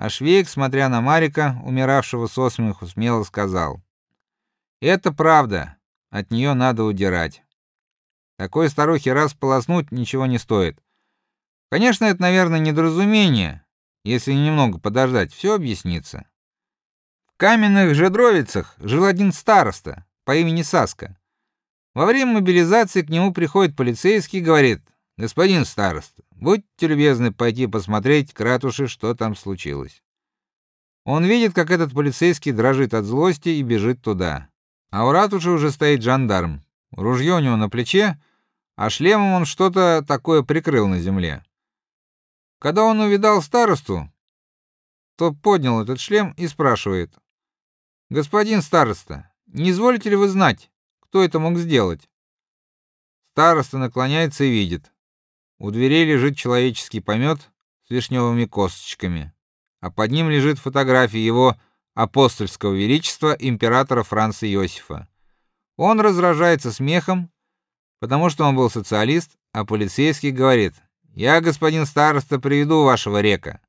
А Швейк, смотря на Марика, умиравшего со смеху, смело сказал: "Это правда. От нее надо удирать. Такой старухе раз полоснуть ничего не стоит. Конечно, это, наверное, недоразумение. Если немного подождать, все объяснится. В каменных Жедровицах жил один староста по имени Саска. Во время мобилизации к нему приходит полицейский и говорит: "Господин староста, будьте любезны пойти посмотреть к ратуше, что там случилось". Он видит, как этот полицейский дрожит от злости и бежит туда. А у ратуши уже стоит жандарм. Ружье у него на плече, а шлемом он что-то такое прикрыл на земле. Когда он увидал старосту, то поднял этот шлем и спрашивает: "Господин староста, не изволите ли вы знать, кто это мог сделать?" Староста наклоняется и видит. У дверей лежит человеческий помет с вишневыми косточками, а под ним лежит фотография его апостольского величества императора Франца Иосифа. Он разражается смехом потому что он был социалист, а полицейский говорит: "Я, господин староста, приведу вашего река.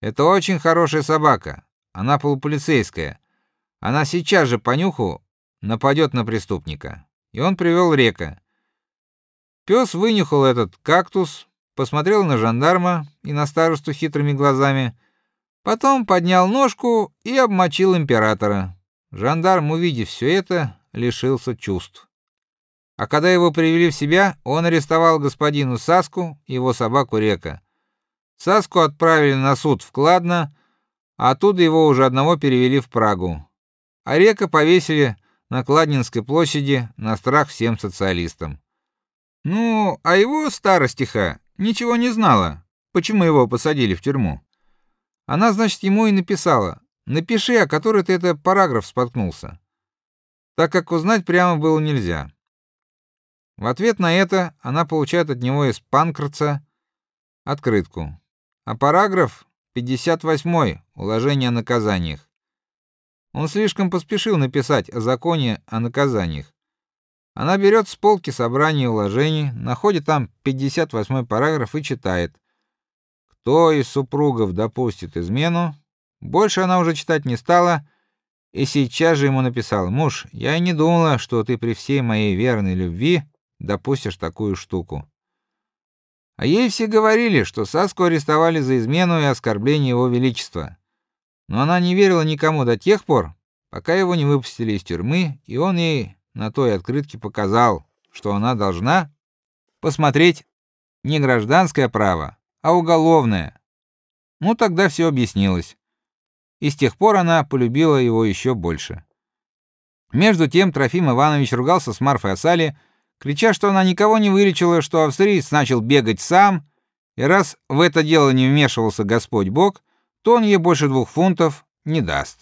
Это очень хорошая собака. Она полуполицейская. Она сейчас же по нюху нападет на преступника". И он привел река. Пес вынюхал этот кактус, посмотрел на жандарма и на старосту хитрыми глазами, потом поднял ножку и обмочил императора. Жандарм, увидев все это, лишился чувств. А когда его привели в себя, он арестовал господину Саску и его собаку Река. Саску отправили на суд в Кладно, а оттуда его уже одного перевели в Прагу. А Река повесили на Кладнинской площади на страх всем социалистам. Ну, а его старостиха ничего не знала, почему его посадили в тюрьму. Она, значит, ему и написала: "Напиши, о который ты это параграф споткнулся". Так как узнать прямо было нельзя. В ответ на это она получает от него из Панкратца открытку. А параграф 58 уложение о наказаниях. Он слишком поспешил написать о законе о наказаниях. Она берет с полки собрание уложений, находит там 58 параграф и читает: Кто из супругов допустит измену? Больше она уже читать не стала и сейчас же ему написала: "Муж, я и не думала, что ты при всей моей верной любви допустишь такую штуку. А ей все говорили, что Саску арестовали за измену и оскорбление его величества. Но она не верила никому до тех пор, пока его не выпустили из тюрьмы, и он ей на той открытке показал, что она должна посмотреть не гражданское право, а уголовное. Ну тогда все объяснилось. И с тех пор она полюбила его еще больше. Между тем Трофим Иванович ругался с Марфой Асали, крича, что она никого не вылечила, что австриец начал бегать сам, и раз в это дело не вмешивался Господь Бог, то он ей больше двух фунтов не даст.